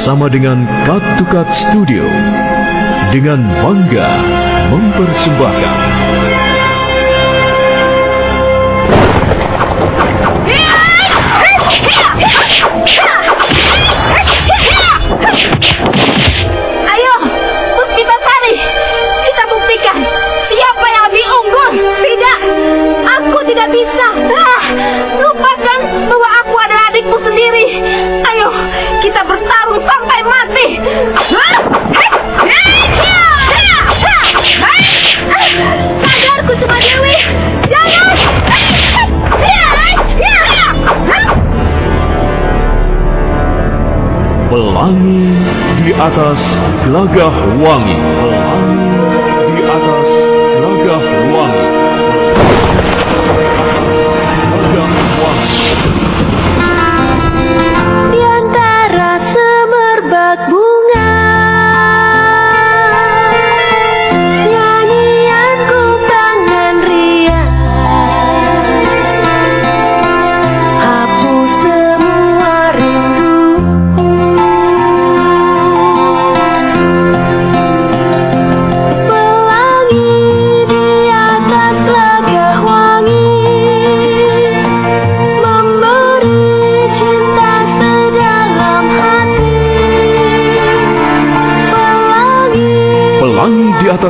bekerjasama dengan to Cut Studio dengan bangga mempersembahkan Ayo, Puspitasari, kita buktikan siapa yang lebih unggul. Tidak, aku tidak bisa. Ah, lupakan bahwa aku adalah adikmu sendiri. Ayo, kita bertarung Pelangi di atas gelagah wangi. Pelangi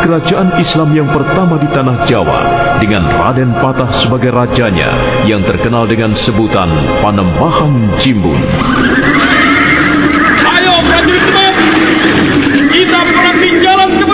kerajaan Islam yang pertama di tanah Jawa dengan Raden Patah sebagai rajanya yang terkenal dengan sebutan Panembahan Jimbun. Ayo prajurit kita perangi jalan kebenaran.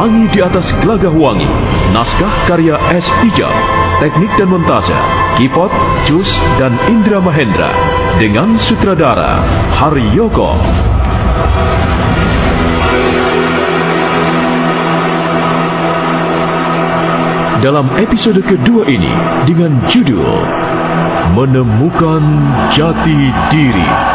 Pelangi di atas gelagah wangi. Naskah karya S. Ijab. Teknik dan montase. Kipot, Jus, dan Indra Mahendra. Dengan sutradara Haryoko. dalam episode kedua ini dengan judul Menemukan Jati Diri.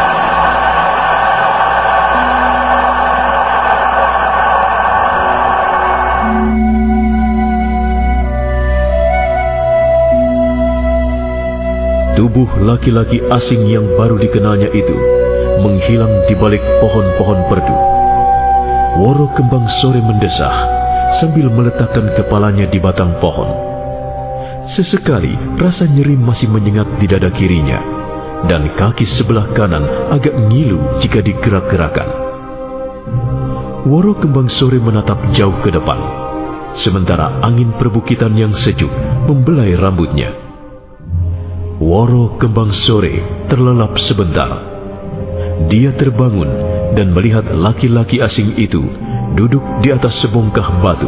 Tubuh laki-laki asing yang baru dikenalnya itu menghilang di balik pohon-pohon perdu. Woro kembang sore mendesah sambil meletakkan kepalanya di batang pohon. Sesekali rasa nyeri masih menyengat di dada kirinya, dan kaki sebelah kanan agak ngilu jika digerak-gerakan. Woro kembang sore menatap jauh ke depan, sementara angin perbukitan yang sejuk membelai rambutnya. Woro Kembang Sore terlelap sebentar. Dia terbangun dan melihat laki-laki asing itu duduk di atas sebongkah batu.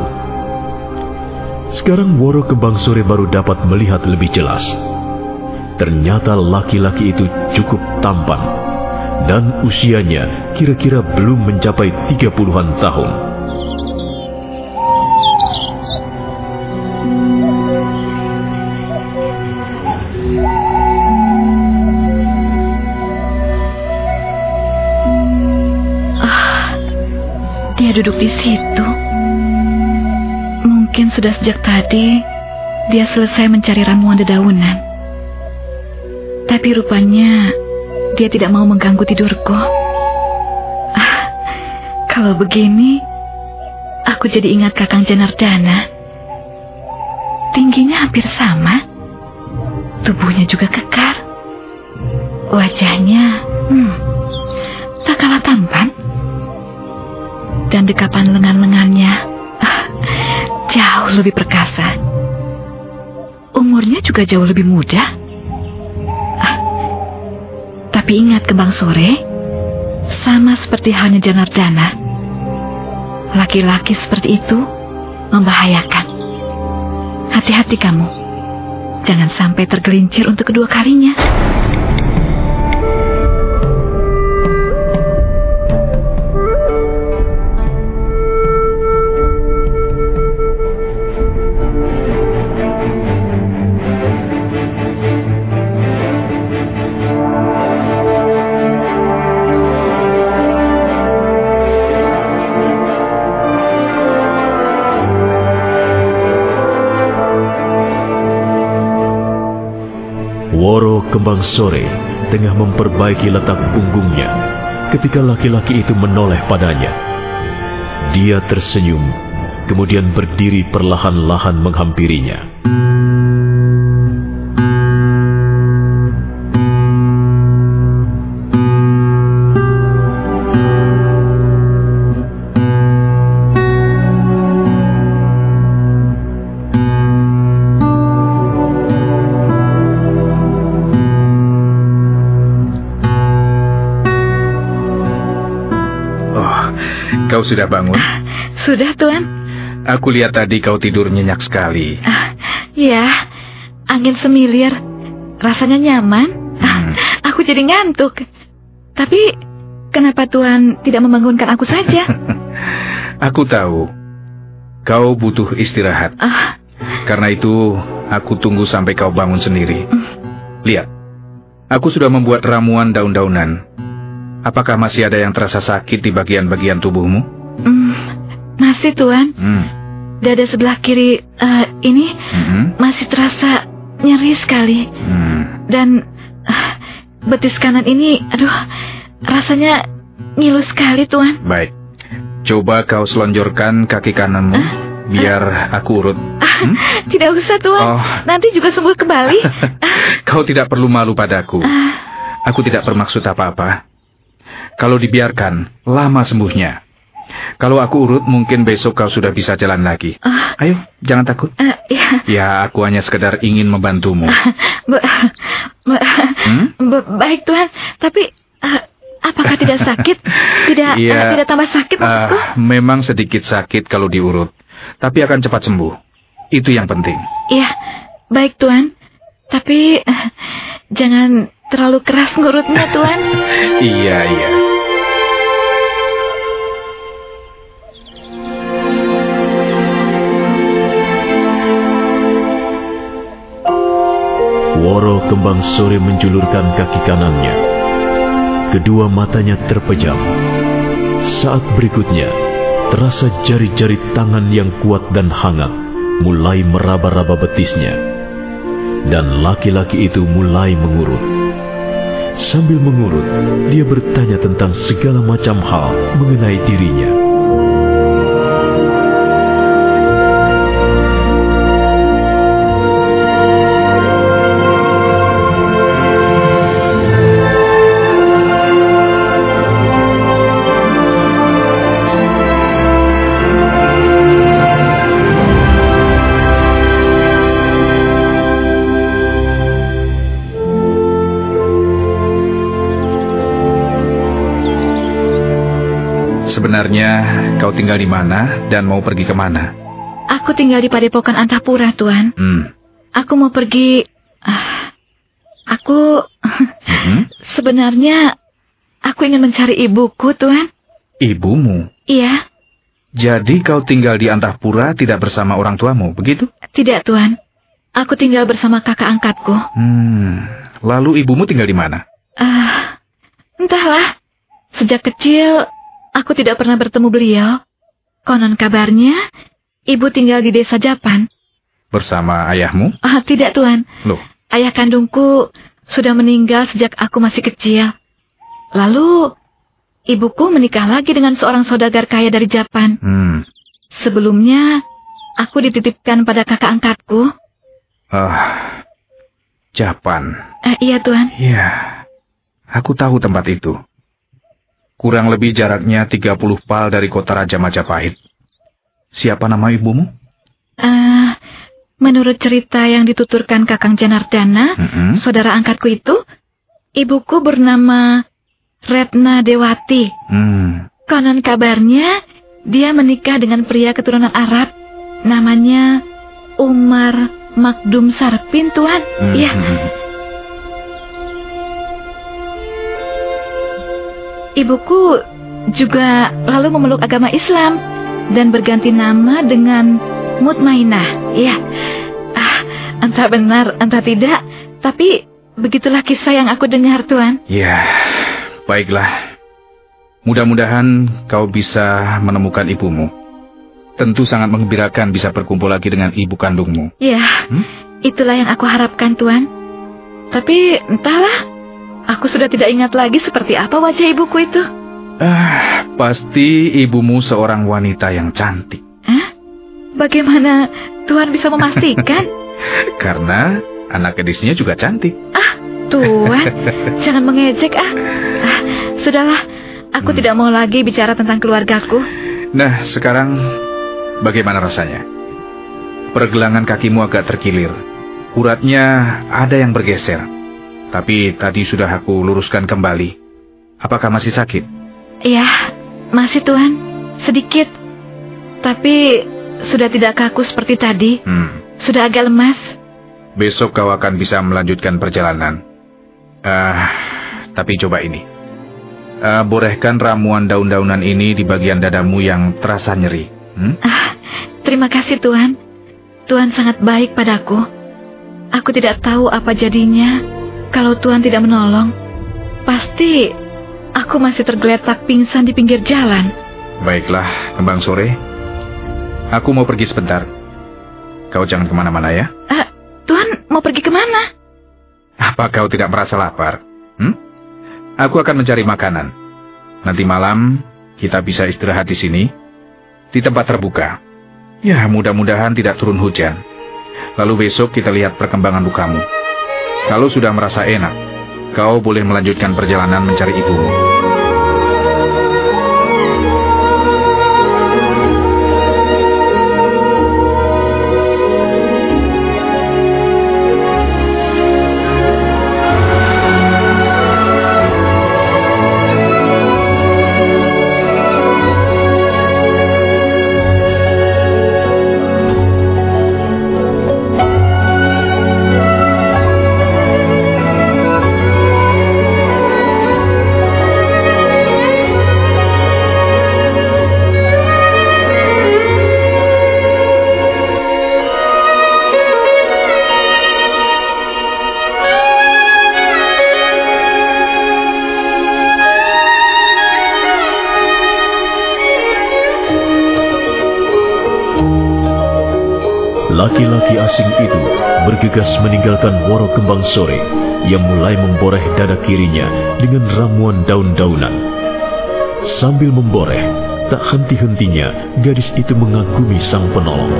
Sekarang Woro Kembang Sore baru dapat melihat lebih jelas. Ternyata laki-laki itu cukup tampan dan usianya kira-kira belum mencapai tiga puluhan tahun. Dia duduk di situ. Mungkin sudah sejak tadi dia selesai mencari ramuan dedaunan. Tapi rupanya dia tidak mau mengganggu tidurku. Ah, kalau begini, aku jadi ingat Kakang Janardana. Tingginya hampir sama. Tubuhnya juga kekar. Wajahnya, hmm, tak kalah tampan dan dekapan lengan-lengannya jauh lebih perkasa. Umurnya juga jauh lebih muda. Ah, tapi ingat kembang sore, sama seperti halnya Janardana. Laki-laki seperti itu membahayakan. Hati-hati kamu. Jangan sampai tergelincir untuk kedua kalinya. Sore tengah memperbaiki letak punggungnya ketika laki-laki itu menoleh padanya. Dia tersenyum, kemudian berdiri perlahan-lahan menghampirinya. Sudah bangun? Sudah, Tuan. Aku lihat tadi kau tidur nyenyak sekali. Ah, ya, angin semilir. Rasanya nyaman. Ah, Hmm. aku jadi ngantuk. Tapi, kenapa Tuan tidak membangunkan aku saja? Aku tahu kau butuh istirahat. Ah, Karena itu, aku tunggu sampai kau bangun sendiri. Lihat, aku sudah membuat ramuan daun-daunan. Apakah masih ada yang terasa sakit di bagian-bagian tubuhmu? Mm, masih, Tuan. Hmm. Dada sebelah kiri eh, ini mhm, masih terasa nyeri sekali. hmm. Dan ah, betis kanan ini, aduh, rasanya ngilu sekali, Tuan. Baik. Coba kau selonjorkan kaki kananmu, biar aku urut. Hmm? Tidak usah, Tuan. Oh. Nanti juga sembuh kembali. Kau tidak perlu malu padaku. Ah, Aku tidak bermaksud apa-apa. Kalau dibiarkan, lama sembuhnya. Kalau aku urut, mungkin besok kau sudah bisa jalan lagi. ah, Ayo, jangan takut. eh, ya, Ya, aku hanya sekedar ingin membantumu. Ba- ba- Hmm? ba- baik Tuhan, tapi eh, apakah tidak sakit? Tidak Iya. eh, tidak tambah sakit maksudku? Ah, memang sedikit sakit kalau diurut, tapi akan cepat sembuh. Itu yang penting. Iya, baik Tuhan. Tapi eh, jangan terlalu keras ngurutnya Tuhan. Iya, iya. Woro Kembang Sore menjulurkan kaki kanannya. Kedua matanya terpejam. Saat berikutnya, terasa jari-jari tangan yang kuat dan hangat mulai meraba-raba betisnya. Dan laki-laki itu mulai mengurut. Sambil mengurut, dia bertanya tentang segala macam hal mengenai dirinya. Tinggal di mana dan mau pergi ke mana? Aku tinggal di Padepokan Antapura, Tuan. Hmm. Aku mau pergi... Ah, aku... Mhm. Sebenarnya, aku ingin mencari ibuku, Tuan. Ibumu. Iya, Jadi kau tinggal di Antapura tidak bersama orang tuamu, begitu? tidak, Tuan. Aku tinggal bersama kakak angkatku. Hmm. Lalu ibumu tinggal di mana? Ah, entahlah. Sejak kecil, aku tidak pernah bertemu beliau. Konon kabarnya, ibu tinggal di desa Japan. Bersama ayahmu? Ah, tidak, Tuan. Loh, Ayah kandungku sudah meninggal sejak aku masih kecil. Lalu, ibuku menikah lagi dengan seorang saudagar kaya dari Japan. hmm. Sebelumnya, aku dititipkan pada kakak angkatku. Ah, Japan. Eh, iya, Tuan. Ya, aku tahu tempat itu. Kurang lebih jaraknya 30 pal dari kota Raja Majapahit. Siapa nama ibumu? Eh, menurut cerita yang dituturkan Kakang Janardana, Mm-mm. saudara angkatku itu, ibuku bernama Retna Dewati. Hmm. Konon kabarnya, dia menikah dengan pria keturunan Arab. Namanya Umar Makdum Sarpin, Tuan. Hmm, Iya, ibuku juga lalu memeluk agama Islam dan berganti nama dengan Mutmainah. Iya. Ah, entah benar, entah tidak, tapi begitulah kisah yang aku dengar, Tuan. Ya, baiklah. Mudah-mudahan kau bisa menemukan ibumu. Tentu sangat mengembirakan bisa berkumpul lagi dengan ibu kandungmu. Ya, Hmm? itulah yang aku harapkan, Tuan. Tapi entahlah, aku sudah tidak ingat lagi seperti apa wajah ibuku itu. Ah, pasti ibumu seorang wanita yang cantik. Hah? Bagaimana Tuan bisa memastikan? Karena anak gadisnya juga cantik. Tuan, jangan mengejek ah. ah sudahlah, aku Hmm. tidak mau lagi bicara tentang keluargaku. Nah, sekarang bagaimana rasanya? Pergelangan kakimu agak terkilir. Uratnya ada yang bergeser. Tapi tadi sudah aku luruskan kembali. Apakah masih sakit? Ya, masih Tuan, sedikit. Tapi sudah tidak kaku seperti tadi, Hmm. sudah agak lemas. Besok kau akan bisa melanjutkan perjalanan. Ah, tapi coba ini. Ah, borehkan ramuan daun-daunan ini di bagian dadamu yang terasa nyeri. Hmm? Ah, terima kasih Tuan. Tuan sangat baik padaku. Aku tidak tahu apa jadinya kalau Tuan tidak menolong. Pasti aku masih tergeletak pingsan di pinggir jalan. Baiklah, kembang sore. Aku mau pergi sebentar. Kau jangan ke mana-mana ya. Ah, Tuan mau pergi ke mana? Apa kau tidak merasa lapar? Hmm? Aku akan mencari makanan. Nanti malam kita bisa istirahat di sini, di tempat terbuka. Ya, mudah-mudahan tidak turun hujan. Lalu besok kita lihat perkembangan lukamu. Kalau sudah merasa enak, kau boleh melanjutkan perjalanan mencari ibumu. Bergegas meninggalkan Woro Kembang Sore yang mulai memboreh dada kirinya dengan ramuan daun-daunan. Sambil memboreh, tak henti-hentinya gadis itu mengagumi sang penolong.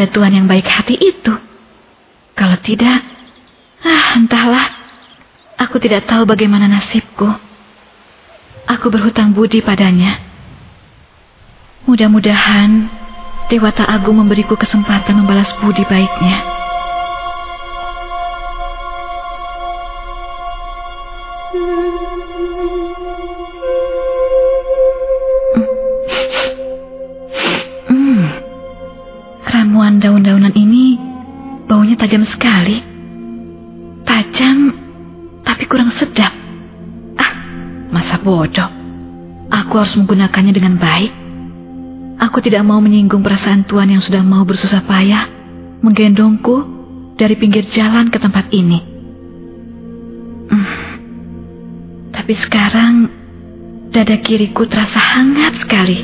Ada Tuhan yang baik hati itu. Kalau tidak, ah entahlah. Aku tidak tahu bagaimana nasibku. Aku berhutang budi padanya. Mudah-mudahan Dewata Agung memberiku kesempatan membalas budi baiknya. Harus menggunakannya dengan baik. Aku tidak mau menyinggung perasaan Tuhan yang sudah mau bersusah payah menggendongku dari pinggir jalan ke tempat ini. Hmm. Tapi sekarang dada kiriku terasa hangat sekali.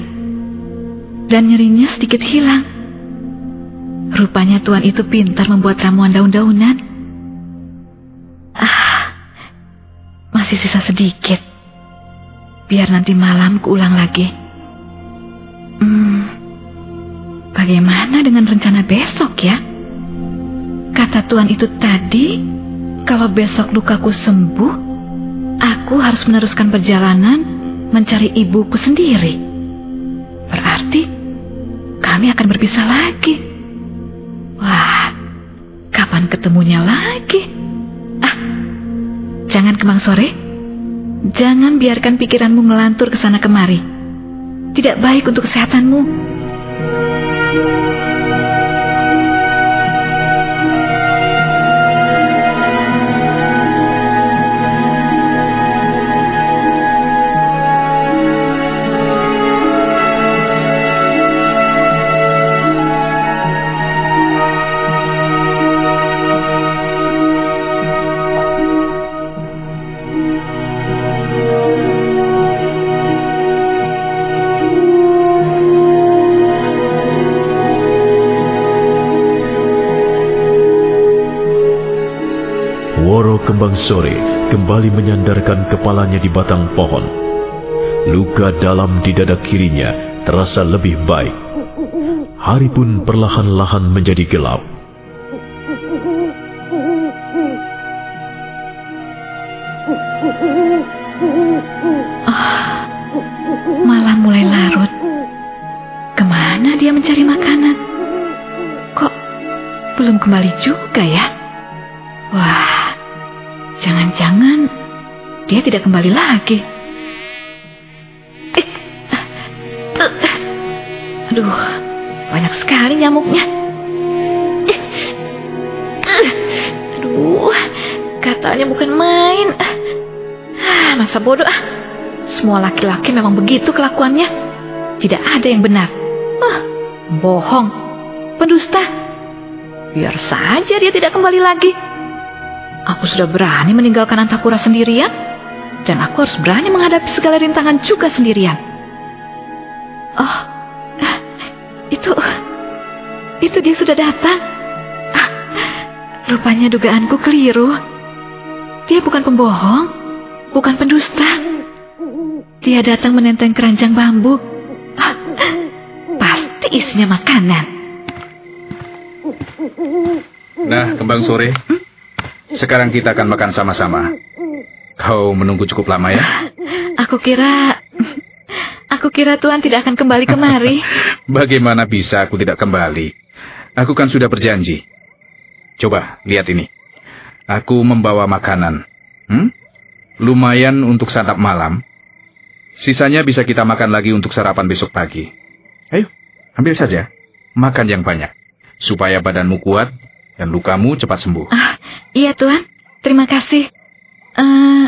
Dan nyerinya sedikit hilang. Rupanya Tuhan itu pintar membuat ramuan daun-daunan. Ah, masih sisa sedikit. Biar nanti malam kuulang lagi. Hmm, bagaimana dengan rencana besok ya? Kata Tuhan itu tadi, kalau besok lukaku sembuh, aku harus meneruskan perjalanan mencari ibuku sendiri. Berarti kami akan berpisah lagi. Wah, kapan ketemunya lagi? Ah, jangan kemang sore. Jangan biarkan pikiranmu melantur ke sana kemari. Tidak baik untuk kesehatanmu. Kembali menyandarkan kepalanya di batang pohon. Luka dalam di dada kirinya terasa lebih baik. Hari pun perlahan-lahan menjadi gelap. Malam mulai larut. Ke mana dia mencari makanan? Kok belum kembali juga ya? Wah, tidak kembali lagi. Eh, aduh, banyak sekali nyamuknya. Eh, aduh, katanya bukan main. Ah, masa bodoh ah. Semua laki-laki memang begitu kelakuannya. Tidak ada yang benar. Ah, bohong. Pendusta. Biar saja dia tidak kembali lagi. Aku sudah berani meninggalkan Antapura sendirian. Dan aku harus berani menghadapi segala rintangan juga sendirian. Oh, itu... Itu dia sudah datang. Ah, rupanya dugaanku keliru. Dia bukan pembohong. Bukan pendusta. Dia datang menenteng keranjang bambu. Ah, pasti isinya makanan. Nah, kembang sore. Sekarang kita akan makan sama-sama. Kau menunggu cukup lama ya? Aku kira... Aku kira Tuhan tidak akan kembali kemari. Bagaimana bisa aku tidak kembali? Aku kan sudah berjanji. Coba, lihat ini. Aku membawa makanan. Hmm? Lumayan untuk santap malam. Sisanya bisa kita makan lagi untuk sarapan besok pagi. Ayo, ambil saja. Makan yang banyak. Supaya badanmu kuat dan lukamu cepat sembuh. Ah, iya Tuhan. Terima kasih. Eh,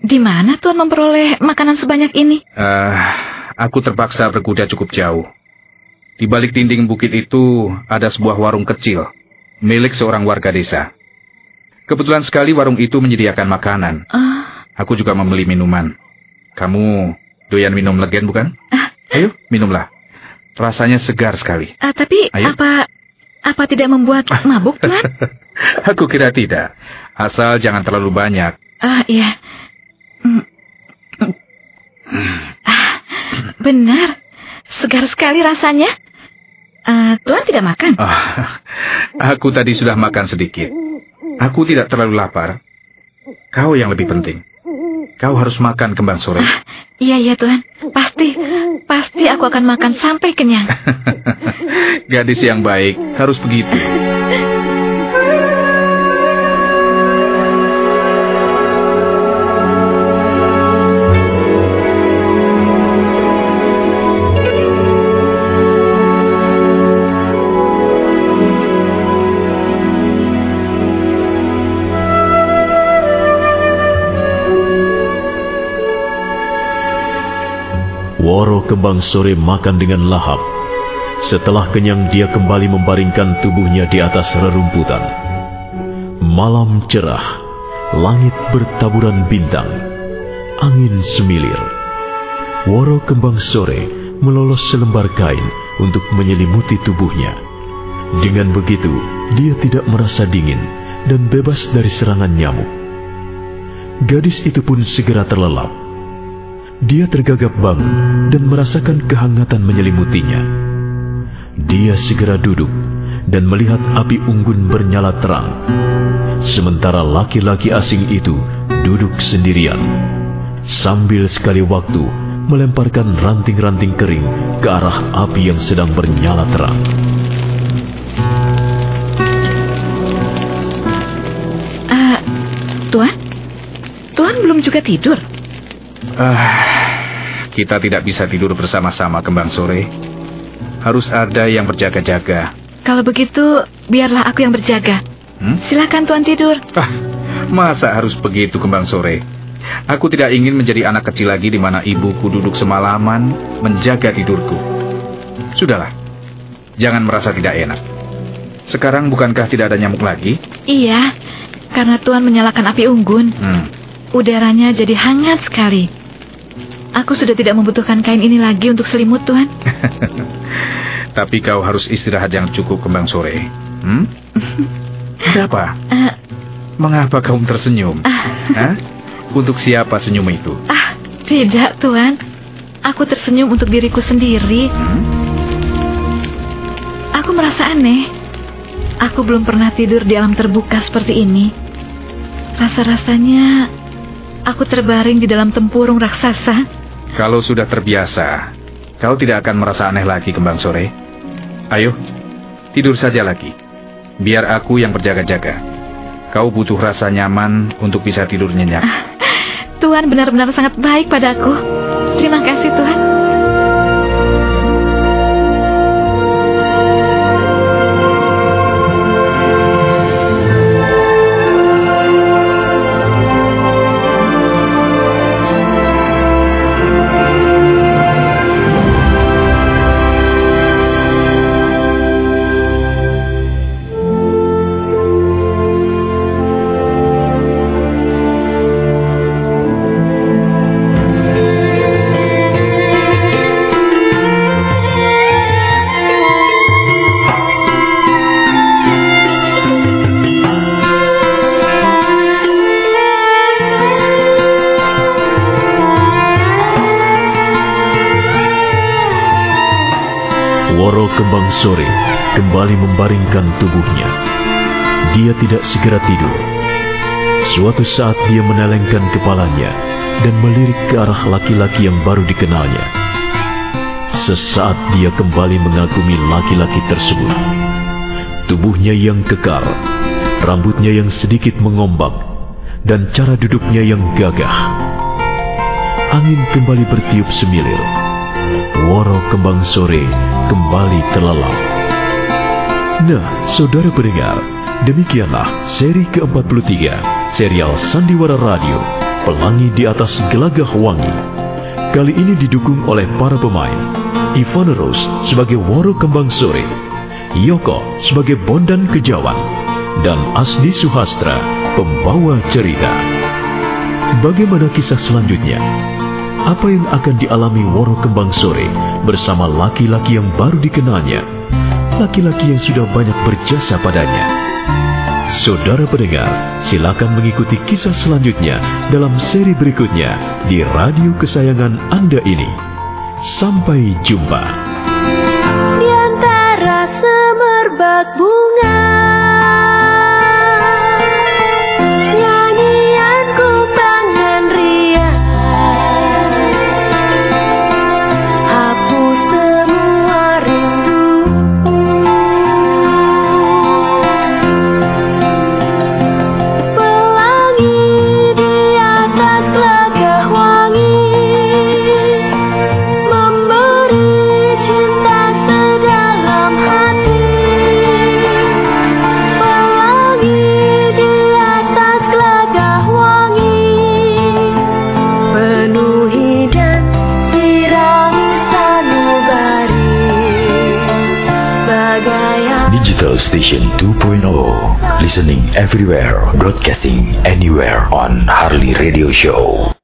di mana Tuhan memperoleh makanan sebanyak ini? Eh, aku terpaksa berkuda cukup jauh. Di balik dinding bukit itu ada sebuah warung kecil milik seorang warga desa. Kebetulan sekali warung itu menyediakan makanan. Ah, Aku juga membeli minuman. Kamu doyan minum legen bukan? ah, Ayo, minumlah. Rasanya segar sekali. ah, tapi Ayo. apa apa tidak membuat mabuk Tuhan? Aku kira tidak. Asal jangan terlalu banyak. Ah, iya. Hmm. Ah, benar. Segar sekali rasanya. Eh, Tuan tidak makan? Ah, aku tadi sudah makan sedikit. Aku tidak terlalu lapar. Kau yang lebih penting. Kau harus makan kembang sore. Iya, iya Tuan. Pasti, pasti aku akan makan sampai kenyang. Gadis yang baik harus begitu. Kembang sore makan dengan lahap. Setelah kenyang dia kembali membaringkan tubuhnya di atas rerumputan. Malam cerah, langit bertaburan bintang, angin semilir. Woro kembang sore melolos selembar kain untuk menyelimuti tubuhnya. Dengan begitu, dia tidak merasa dingin dan bebas dari serangan nyamuk. Gadis itu pun segera terlelap. Dia tergagap bangun dan merasakan kehangatan menyelimutinya. Dia segera duduk dan melihat api unggun bernyala terang. Sementara laki-laki asing itu duduk sendirian, sambil sekali waktu melemparkan ranting-ranting kering ke arah api yang sedang bernyala terang. Ah, Tuan? Tuan belum juga tidur? Ah, kita tidak bisa tidur bersama-sama kembang sore. Harus ada yang berjaga-jaga. Kalau begitu, biarlah aku yang berjaga. Hmm? Silakan Tuan tidur. Ah, masa harus begitu kembang sore? Aku tidak ingin menjadi anak kecil lagi di mana ibuku duduk semalaman menjaga tidurku. Sudahlah, jangan merasa tidak enak. Sekarang bukankah tidak ada nyamuk lagi? Iya, karena Tuan menyalakan api unggun. Hmm. Udaranya jadi hangat sekali. Aku sudah tidak membutuhkan kain ini lagi untuk selimut, Tuan. Tapi kau harus istirahat yang cukup kembang sore. Hmm? Ada apa? Eh, Mengapa kamu tersenyum? Hah? Untuk siapa senyum itu? ah, tidak, Tuan. Aku tersenyum untuk diriku sendiri. Hmm? Aku merasa aneh. Aku belum pernah tidur di alam terbuka seperti ini. Rasa-rasanya aku terbaring di dalam tempurung raksasa. Kalau sudah terbiasa, kau tidak akan merasa aneh lagi kembang sore. Ayo, tidur saja lagi. Biar aku yang berjaga-jaga. Kau butuh rasa nyaman untuk bisa tidur nyenyak. Tuhan benar-benar sangat baik padaku. Terima kasih, Tuhan. Sore kembali membaringkan tubuhnya. Dia tidak segera tidur. Suatu saat dia menelengkan kepalanya dan melirik ke arah laki-laki yang baru dikenalnya. Sesaat dia kembali mengagumi laki-laki tersebut. Tubuhnya yang kekar, rambutnya yang sedikit mengombak, dan cara duduknya yang gagah. Angin kembali bertiup semilir. Woro kembang sore kembali terlelap. Nah, saudara pendengar, demikianlah seri ke-43 serial Sandiwara Radio, Pelangi di atas Gelagah Wangi. Kali ini didukung oleh para pemain. Ivana Rose sebagai Woro Kembang Sore, Yoko sebagai Bondan Kejawan, dan Asdi Suhastra, pembawa cerita. Bagaimana kisah selanjutnya? Apa yang akan dialami Woro Kembang Sore bersama laki-laki yang baru dikenalnya? Laki-laki yang sudah banyak berjasa padanya. Saudara pendengar, silakan mengikuti kisah selanjutnya dalam seri berikutnya di radio kesayangan Anda ini. Sampai jumpa. Di antara bak bunga Listening everywhere, broadcasting anywhere on Harley Radio Show.